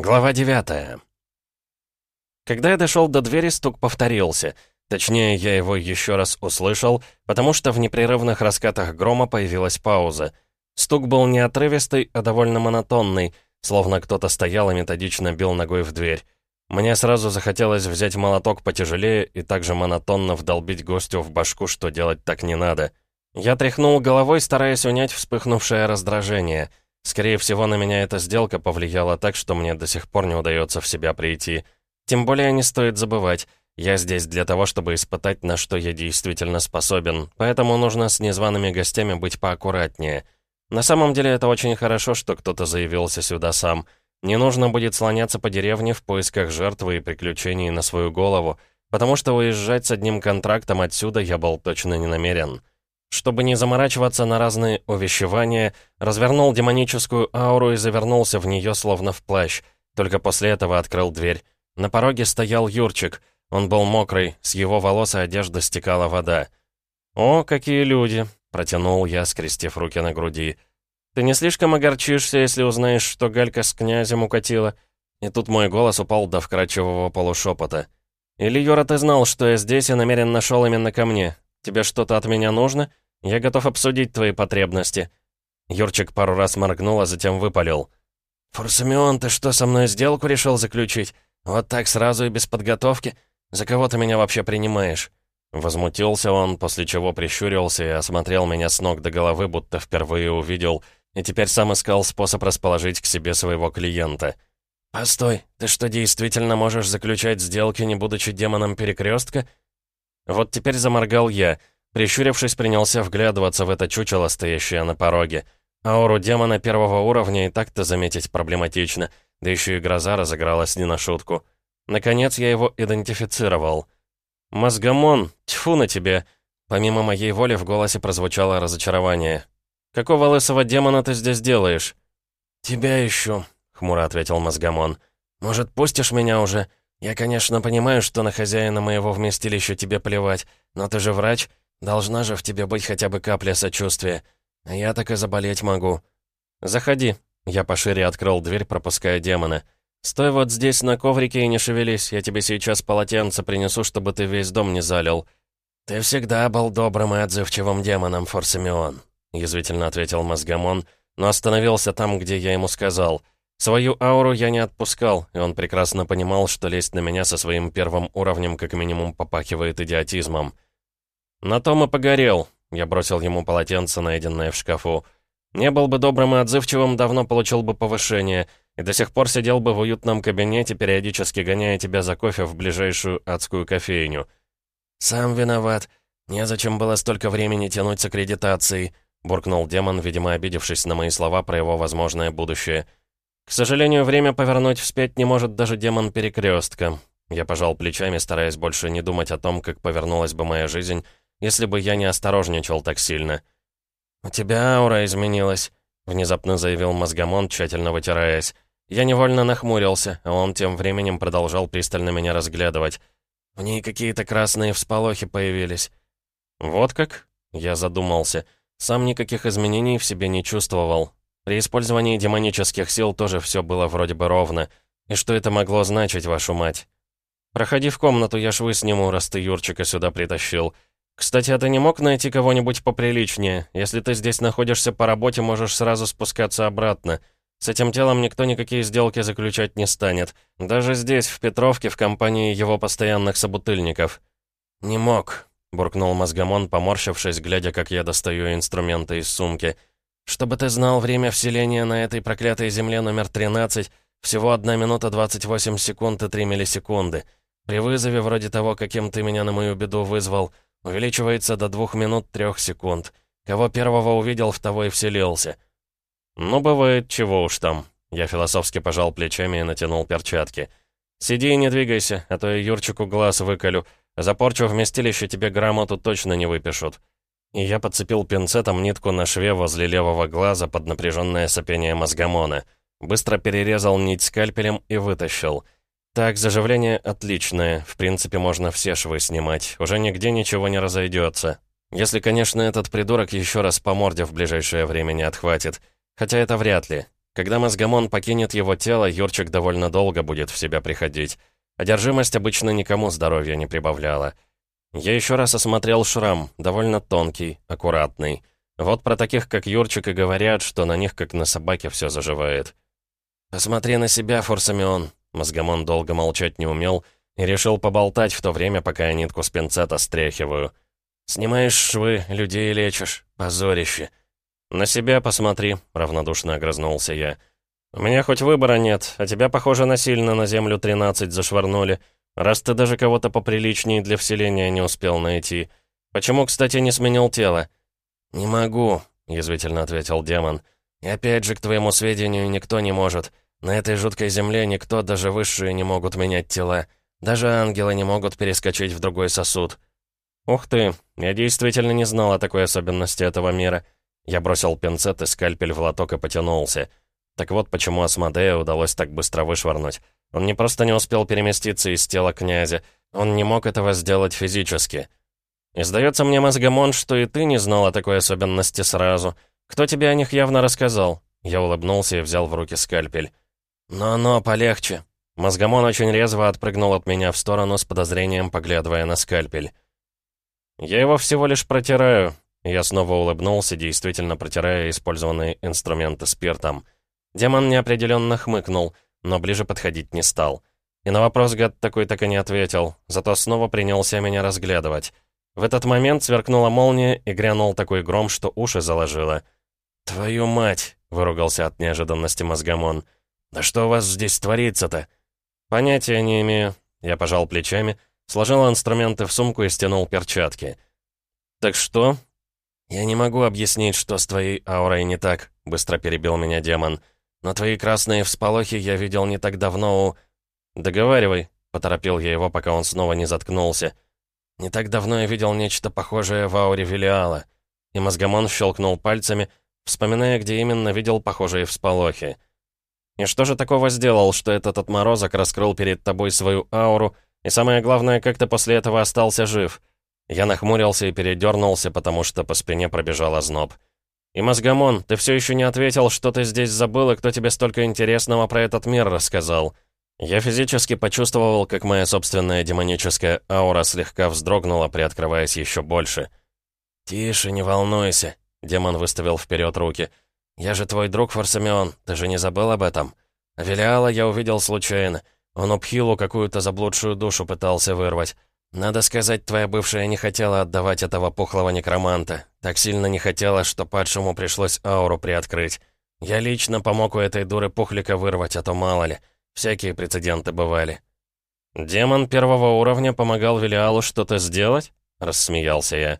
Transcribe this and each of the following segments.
Глава 9 Когда я дошел до двери, стук повторился. Точнее, я его еще раз услышал, потому что в непрерывных раскатах грома появилась пауза. Стук был не отрывистый, а довольно монотонный, словно кто-то стоял и методично бил ногой в дверь. Мне сразу захотелось взять молоток потяжелее и также монотонно вдолбить гостю в башку, что делать так не надо. Я тряхнул головой, стараясь унять вспыхнувшее раздражение — Скорее всего, на меня эта сделка повлияла так, что мне до сих пор не удается в себя прийти. Тем более не стоит забывать, я здесь для того, чтобы испытать, на что я действительно способен, поэтому нужно с незваными гостями быть поаккуратнее. На самом деле это очень хорошо, что кто-то заявился сюда сам. Не нужно будет слоняться по деревне в поисках жертвы и приключений на свою голову, потому что уезжать с одним контрактом отсюда я был точно не намерен. Чтобы не заморачиваться на разные увещевания, развернул демоническую ауру и завернулся в нее словно в плащ. Только после этого открыл дверь. На пороге стоял Юрчик. Он был мокрый, с его волос и одежды стекала вода. «О, какие люди!» — протянул я, скрестив руки на груди. «Ты не слишком огорчишься, если узнаешь, что Галька с князем укатила?» И тут мой голос упал до вкрадчивого полушепота. «Или, Юра, ты знал, что я здесь и намерен нашел именно ко мне? Тебе что-то от меня нужно? Я готов обсудить твои потребности». Юрчик пару раз моргнул, а затем выпалил. «Фурсамион, ты что, со мной сделку решил заключить? Вот так сразу и без подготовки? За кого ты меня вообще принимаешь?» Возмутился он, после чего прищурился и осмотрел меня с ног до головы, будто впервые увидел, и теперь сам искал способ расположить к себе своего клиента. «Постой, ты что, действительно можешь заключать сделки, не будучи демоном перекрестка? Вот теперь заморгал я. Прищурившись, принялся вглядываться в это чучело, стоящее на пороге. Ауру демона первого уровня и так-то заметить проблематично, да еще и гроза разыгралась не на шутку. Наконец я его идентифицировал. «Мозгомон, тьфу на тебе!» Помимо моей воли в голосе прозвучало разочарование. «Какого лысого демона ты здесь делаешь?» «Тебя ищу», — хмуро ответил Мозгомон. «Может, пустишь меня уже? «Я, конечно, понимаю, что на хозяина моего вместилища тебе плевать, но ты же врач, должна же в тебе быть хотя бы капля сочувствия. А я так и заболеть могу». «Заходи». Я пошире открыл дверь, пропуская демона. «Стой вот здесь на коврике и не шевелись, я тебе сейчас полотенце принесу, чтобы ты весь дом не залил». «Ты всегда был добрым и отзывчивым демоном, Форсамион», — язвительно ответил Мозгамон, но остановился там, где я ему сказал — Свою ауру я не отпускал, и он прекрасно понимал, что лезть на меня со своим первым уровнем как минимум попахивает идиотизмом. «На том и погорел», — я бросил ему полотенце, найденное в шкафу. «Не был бы добрым и отзывчивым, давно получил бы повышение, и до сих пор сидел бы в уютном кабинете, периодически гоняя тебя за кофе в ближайшую адскую кофейню». «Сам виноват. Незачем было столько времени тянуть с аккредитацией», — буркнул демон, видимо, обидевшись на мои слова про его возможное будущее. К сожалению, время повернуть вспять не может даже демон перекрестка. Я пожал плечами, стараясь больше не думать о том, как повернулась бы моя жизнь, если бы я не осторожничал так сильно. «У тебя аура изменилась», — внезапно заявил Мозгомон, тщательно вытираясь. Я невольно нахмурился, а он тем временем продолжал пристально меня разглядывать. В ней какие-то красные всполохи появились. «Вот как?» — я задумался. Сам никаких изменений в себе не чувствовал, при использовании демонических сил тоже все было вроде бы ровно. И что это могло значить, вашу мать? Проходи в комнату, я швы сниму, раз ты Юрчика сюда притащил. Кстати, а ты не мог найти кого-нибудь поприличнее? Если ты здесь находишься по работе, можешь сразу спускаться обратно. С этим телом никто никакие сделки заключать не станет. Даже здесь, в Петровке, в компании его постоянных собутыльников. «Не мог», — буркнул Мозгомон, поморщившись, глядя, как я достаю инструменты из сумки — чтобы ты знал, время вселения на этой проклятой земле номер 13 всего 1 минута 28 секунд и 3 миллисекунды. При вызове вроде того, каким ты меня на мою беду вызвал, увеличивается до 2 минут 3 секунд. Кого первого увидел, в того и вселился. Ну, бывает, чего уж там. Я философски пожал плечами и натянул перчатки. «Сиди и не двигайся, а то я Юрчику глаз выколю. За порчу вместилище тебе грамоту точно не выпишут». Я подцепил пинцетом нитку на шве возле левого глаза под напряженное сопение мозгомона. Быстро перерезал нить скальпелем и вытащил. Так, заживление отличное. В принципе, можно все швы снимать. Уже нигде ничего не разойдется. Если, конечно, этот придурок еще раз по морде в ближайшее время не отхватит. Хотя это вряд ли. Когда мозгомон покинет его тело, Юрчик довольно долго будет в себя приходить. Одержимость обычно никому здоровья не прибавляла. Я еще раз осмотрел шрам, довольно тонкий, аккуратный. Вот про таких, как Юрчик, и говорят, что на них, как на собаке, все заживает. «Посмотри на себя, Форсамион!» Мозгомон долго молчать не умел и решил поболтать в то время, пока я нитку с пинцета стряхиваю. «Снимаешь швы, людей лечишь. Позорище!» «На себя посмотри», — равнодушно огрызнулся я. «У меня хоть выбора нет, а тебя, похоже, насильно на землю 13 зашвырнули, раз ты даже кого-то поприличнее для вселения не успел найти. Почему, кстати, не сменил тело?» «Не могу», — язвительно ответил демон. «И опять же, к твоему сведению, никто не может. На этой жуткой земле никто, даже высшие, не могут менять тела. Даже ангелы не могут перескочить в другой сосуд». «Ух ты, я действительно не знал о такой особенности этого мира». Я бросил пинцет и скальпель в лоток и потянулся. Так вот, почему Асмодея удалось так быстро вышвырнуть. Он не просто не успел переместиться из тела князя, он не мог этого сделать физически. И сдается мне, Мозгомон, что и ты не знал о такой особенности сразу. Кто тебе о них явно рассказал?» Я улыбнулся и взял в руки скальпель. «Но-но, полегче». Мозгомон очень резво отпрыгнул от меня в сторону с подозрением, поглядывая на скальпель. «Я его всего лишь протираю. Я снова улыбнулся, действительно протирая использованные инструменты спиртом. Демон неопределенно хмыкнул, но ближе подходить не стал. И на вопрос гад такой так и не ответил, зато снова принялся меня разглядывать. В этот момент сверкнула молния и грянул такой гром, что уши заложило. «Твою мать!» — выругался от неожиданности мозгомон. «Да что у вас здесь творится-то?» «Понятия не имею». Я пожал плечами, сложил инструменты в сумку и стянул перчатки. «Так что?» «Я не могу объяснить, что с твоей аурой не так», — быстро перебил меня демон. «Но твои красные всполохи я видел не так давно у...» «Договаривай», — поторопил я его, пока он снова не заткнулся. «Не так давно я видел нечто похожее в ауре Велиала». И мозгомон щелкнул пальцами, вспоминая, где именно видел похожие всполохи. «И что же такого сделал, что этот отморозок раскрыл перед тобой свою ауру, и самое главное, как ты после этого остался жив?» Я нахмурился и передернулся, потому что по спине пробежал озноб. «И, Мозгомон, ты все еще не ответил, что ты здесь забыл и кто тебе столько интересного про этот мир рассказал?» Я физически почувствовал, как моя собственная демоническая аура слегка вздрогнула, приоткрываясь еще больше. «Тише, не волнуйся», — демон выставил вперед руки. «Я же твой друг, Форсамион, ты же не забыл об этом? Велиала я увидел случайно. Он Упхилу какую-то заблудшую душу пытался вырвать. «Надо сказать, твоя бывшая не хотела отдавать этого пухлого некроманта. Так сильно не хотела, что падшему пришлось ауру приоткрыть. Я лично помог у этой дуры пухлика вырвать, а то мало ли. Всякие прецеденты бывали». «Демон первого уровня помогал Велиалу что-то сделать?» — рассмеялся я.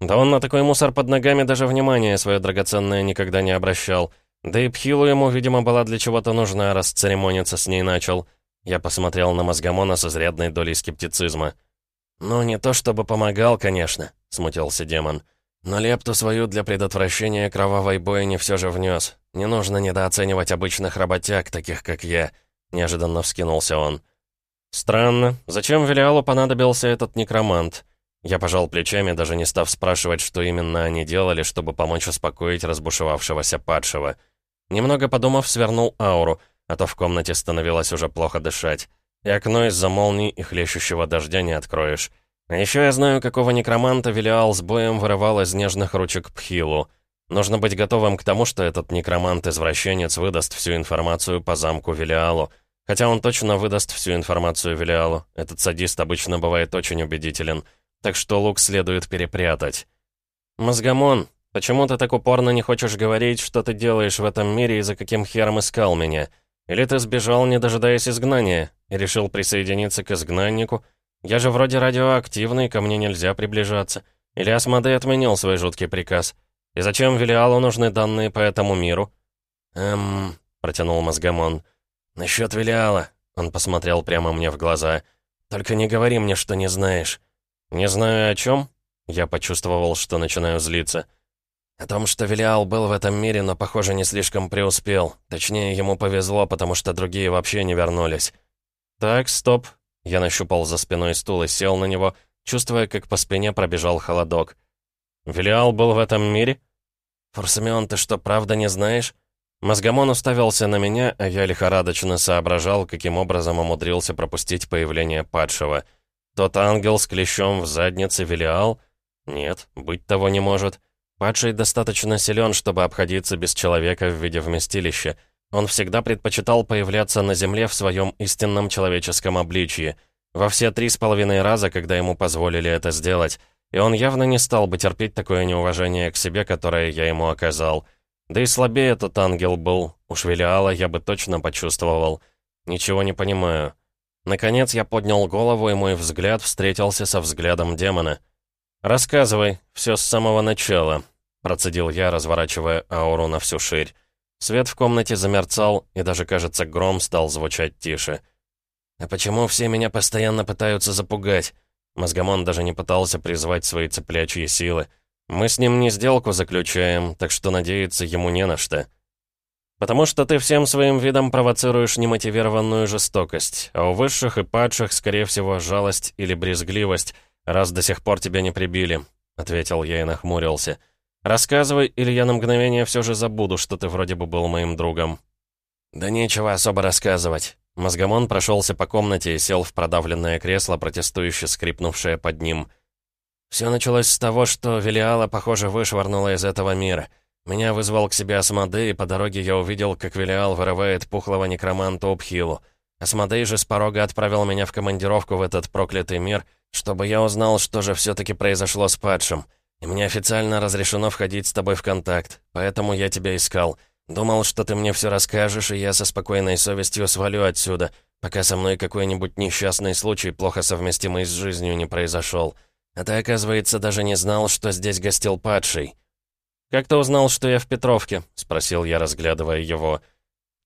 «Да он на такой мусор под ногами даже внимания свое драгоценное никогда не обращал. Да и Пхилу ему, видимо, была для чего-то нужна, раз церемониться с ней начал». Я посмотрел на Мозгомона с изрядной долей скептицизма. «Ну, не то чтобы помогал, конечно», — смутился демон. «Но лепту свою для предотвращения кровавой бойни все же внес. Не нужно недооценивать обычных работяг, таких как я», — неожиданно вскинулся он. «Странно. Зачем Велиалу понадобился этот некромант?» Я пожал плечами, даже не став спрашивать, что именно они делали, чтобы помочь успокоить разбушевавшегося падшего. Немного подумав, свернул ауру, а то в комнате становилось уже плохо дышать. И окно из-за молний и хлещущего дождя не откроешь. А еще я знаю, какого некроманта Велиал с боем вырывал из нежных ручек Пхилу. Нужно быть готовым к тому, что этот некромант-извращенец выдаст всю информацию по замку Велиалу. Хотя он точно выдаст всю информацию Велиалу. Этот садист обычно бывает очень убедителен. Так что лук следует перепрятать. «Мозгомон, почему ты так упорно не хочешь говорить, что ты делаешь в этом мире и за каким хером искал меня?» Или ты сбежал, не дожидаясь изгнания, и решил присоединиться к изгнаннику? Я же вроде радиоактивный, ко мне нельзя приближаться. Или Асмодей отменил свой жуткий приказ? И зачем Велиалу нужны данные по этому миру?» «Эм...» — протянул Мозгомон. «Насчет Велиала...» — он посмотрел прямо мне в глаза. «Только не говори мне, что не знаешь». «Не знаю о чем?» Я почувствовал, что начинаю злиться. О том, что Велиал был в этом мире, но, похоже, не слишком преуспел. Точнее, ему повезло, потому что другие вообще не вернулись. «Так, стоп». Я нащупал за спиной стул и сел на него, чувствуя, как по спине пробежал холодок. «Велиал был в этом мире?» «Форсамион, ты что, правда не знаешь?» Мозгомон уставился на меня, а я лихорадочно соображал, каким образом умудрился пропустить появление падшего. Тот ангел с клещом в заднице Велиал? Нет, быть того не может. Падший достаточно силен, чтобы обходиться без человека в виде вместилища. Он всегда предпочитал появляться на Земле в своем истинном человеческом обличье. Во все три с половиной раза, когда ему позволили это сделать. И он явно не стал бы терпеть такое неуважение к себе, которое я ему оказал. Да и слабее этот ангел был. Уж Велиала я бы точно почувствовал. Ничего не понимаю. Наконец я поднял голову, и мой взгляд встретился со взглядом демона. «Рассказывай, все с самого начала», — процедил я, разворачивая ауру на всю ширь. Свет в комнате замерцал, и даже, кажется, гром стал звучать тише. «А почему все меня постоянно пытаются запугать?» Мозгомон даже не пытался призвать свои цеплячьи силы. «Мы с ним не сделку заключаем, так что надеяться ему не на что». «Потому что ты всем своим видом провоцируешь немотивированную жестокость, а у высших и падших, скорее всего, жалость или брезгливость, раз до сих пор тебя не прибили», — ответил я и нахмурился. «Рассказывай, или я на мгновение все же забуду, что ты вроде бы был моим другом». «Да нечего особо рассказывать». Мозгомон прошелся по комнате и сел в продавленное кресло, протестующе скрипнувшее под ним. Все началось с того, что Велиала, похоже, вышвырнула из этого мира. Меня вызвал к себе Асмодей, и по дороге я увидел, как Велиал вырывает пухлого некроманта Обхилу. Асмодей же с порога отправил меня в командировку в этот проклятый мир, чтобы я узнал, что же все-таки произошло с падшим. И мне официально разрешено входить с тобой в контакт, поэтому я тебя искал. Думал, что ты мне все расскажешь, и я со спокойной совестью свалю отсюда, пока со мной какой-нибудь несчастный случай, плохо совместимый с жизнью, не произошел. А ты, оказывается, даже не знал, что здесь гостил падший. «Как ты узнал, что я в Петровке?» — спросил я, разглядывая его.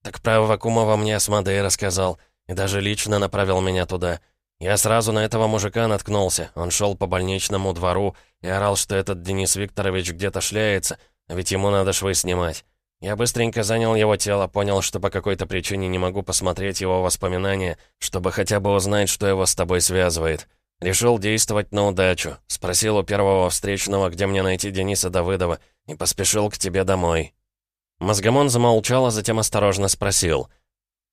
«Так про Вакумова мне Асмодей рассказал, и даже лично направил меня туда». Я сразу на этого мужика наткнулся. Он шел по больничному двору и орал, что этот Денис Викторович где-то шляется, а ведь ему надо швы снимать. Я быстренько занял его тело, понял, что по какой-то причине не могу посмотреть его воспоминания, чтобы хотя бы узнать, что его с тобой связывает. Решил действовать на удачу. Спросил у первого встречного, где мне найти Дениса Давыдова, и поспешил к тебе домой. Мозгомон замолчал, а затем осторожно спросил.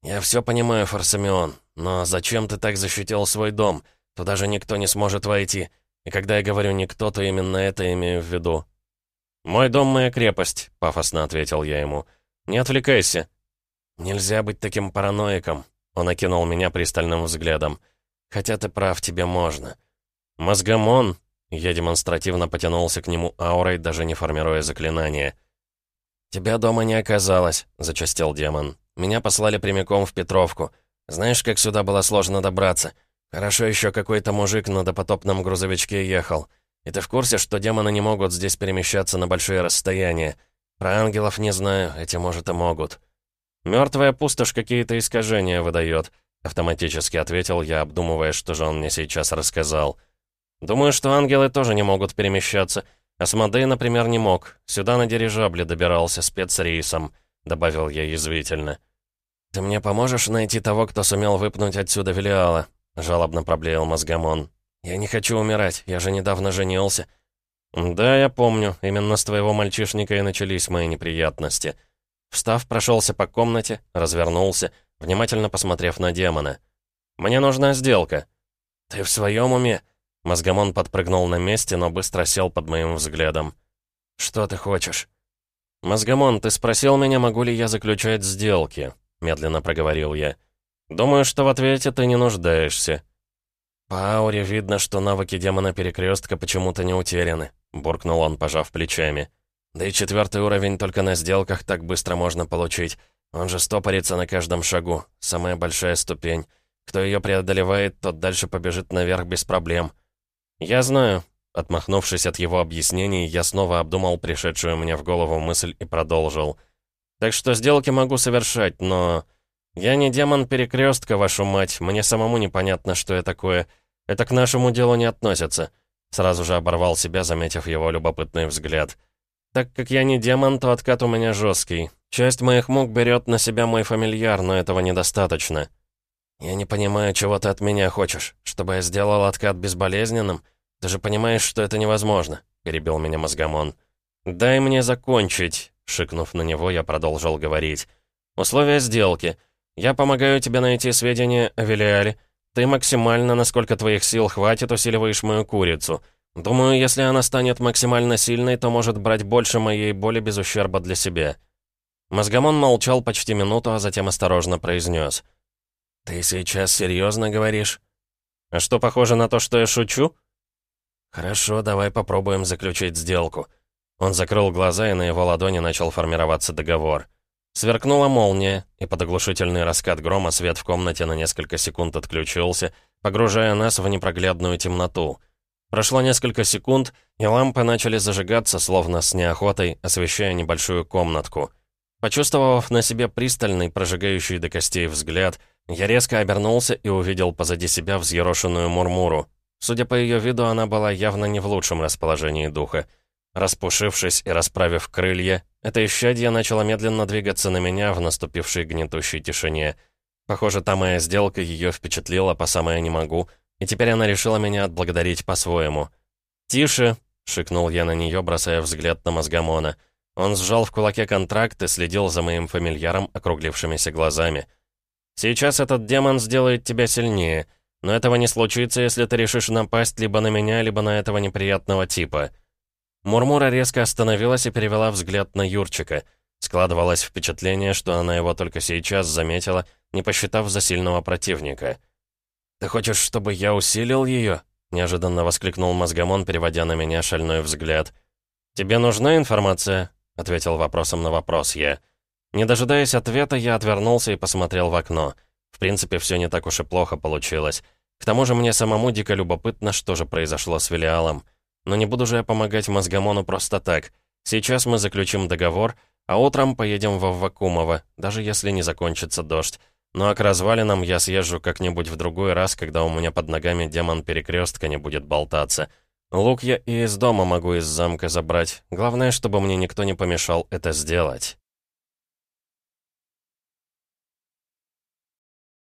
«Я все понимаю, Фарсамион, но зачем ты так защитил свой дом? Туда же никто не сможет войти. И когда я говорю «никто», то именно это имею в виду. «Мой дом — моя крепость», — пафосно ответил я ему. «Не отвлекайся». «Нельзя быть таким параноиком», — он окинул меня пристальным взглядом. «Хотя ты прав, тебе можно». «Мозгомон», — я демонстративно потянулся к нему аурой, даже не формируя заклинание. «Тебя дома не оказалось», — зачастил демон. «Меня послали прямиком в Петровку. Знаешь, как сюда было сложно добраться? Хорошо еще какой-то мужик на допотопном грузовичке ехал. И ты в курсе, что демоны не могут здесь перемещаться на большие расстояния? Про ангелов не знаю, эти, может, и могут. Мертвая пустошь какие-то искажения выдает», — автоматически ответил я, обдумывая, что же он мне сейчас рассказал. «Думаю, что ангелы тоже не могут перемещаться. Асмодей, например, не мог. Сюда на дирижабле добирался спецрейсом», — добавил я язвительно. «Ты мне поможешь найти того, кто сумел выпнуть отсюда Велиала?» — жалобно проблеял Мозгамон. «Я не хочу умирать, я же недавно женился». «Да, я помню, именно с твоего мальчишника и начались мои неприятности». Встав, прошелся по комнате, развернулся, внимательно посмотрев на демона. «Мне нужна сделка». «Ты в своем уме?» Мозгамон подпрыгнул на месте, но быстро сел под моим взглядом. «Что ты хочешь?» «Мозгамон, ты спросил меня, могу ли я заключать сделки?» — медленно проговорил я. «Думаю, что в ответе ты не нуждаешься». «По ауре видно, что навыки демона Перекрестка почему-то не утеряны», — буркнул он, пожав плечами. «Да и четвертый уровень только на сделках так быстро можно получить. Он же стопорится на каждом шагу. Самая большая ступень. Кто ее преодолевает, тот дальше побежит наверх без проблем». «Я знаю». Отмахнувшись от его объяснений, я снова обдумал пришедшую мне в голову мысль и продолжил. Так что сделки могу совершать, но... Я не демон перекрестка, вашу мать. Мне самому непонятно, что я такое. Это к нашему делу не относится. Сразу же оборвал себя, заметив его любопытный взгляд. Так как я не демон, то откат у меня жесткий. Часть моих мук берет на себя мой фамильяр, но этого недостаточно. Я не понимаю, чего ты от меня хочешь. Чтобы я сделал откат безболезненным? Ты же понимаешь, что это невозможно, перебил меня мозгомон. «Дай мне закончить», — шикнув на него, я продолжил говорить. «Условия сделки. Я помогаю тебе найти сведения о Велиале. Ты максимально, насколько твоих сил хватит, усиливаешь мою курицу. Думаю, если она станет максимально сильной, то может брать больше моей боли без ущерба для себя». Мозгомон молчал почти минуту, а затем осторожно произнес. «Ты сейчас серьезно говоришь?» «А что, похоже на то, что я шучу?» «Хорошо, давай попробуем заключить сделку». Он закрыл глаза, и на его ладони начал формироваться договор. Сверкнула молния, и под оглушительный раскат грома свет в комнате на несколько секунд отключился, погружая нас в непроглядную темноту. Прошло несколько секунд, и лампы начали зажигаться, словно с неохотой, освещая небольшую комнатку. Почувствовав на себе пристальный, прожигающий до костей взгляд, я резко обернулся и увидел позади себя взъерошенную Мурмуру. Судя по ее виду, она была явно не в лучшем расположении духа. Распушившись и расправив крылья, это исчадье начало медленно двигаться на меня в наступившей гнетущей тишине. Похоже, та моя сделка ее впечатлила по самое не могу, и теперь она решила меня отблагодарить по-своему. «Тише!» — шикнул я на нее, бросая взгляд на мозгомона. Он сжал в кулаке контракт и следил за моим фамильяром округлившимися глазами. «Сейчас этот демон сделает тебя сильнее, но этого не случится, если ты решишь напасть либо на меня, либо на этого неприятного типа». Мурмура резко остановилась и перевела взгляд на Юрчика. Складывалось впечатление, что она его только сейчас заметила, не посчитав за сильного противника. «Ты хочешь, чтобы я усилил ее?» — неожиданно воскликнул Мозгомон, переводя на меня шальной взгляд. «Тебе нужна информация?» — ответил вопросом на вопрос я. Не дожидаясь ответа, я отвернулся и посмотрел в окно. В принципе, все не так уж и плохо получилось. К тому же мне самому дико любопытно, что же произошло с Велиалом. Но не буду же я помогать Мозгомону просто так. Сейчас мы заключим договор, а утром поедем в Аввакумово, даже если не закончится дождь. Ну а к развалинам я съезжу как-нибудь в другой раз, когда у меня под ногами демон перекрестка не будет болтаться. Лук я и из дома могу из замка забрать. Главное, чтобы мне никто не помешал это сделать.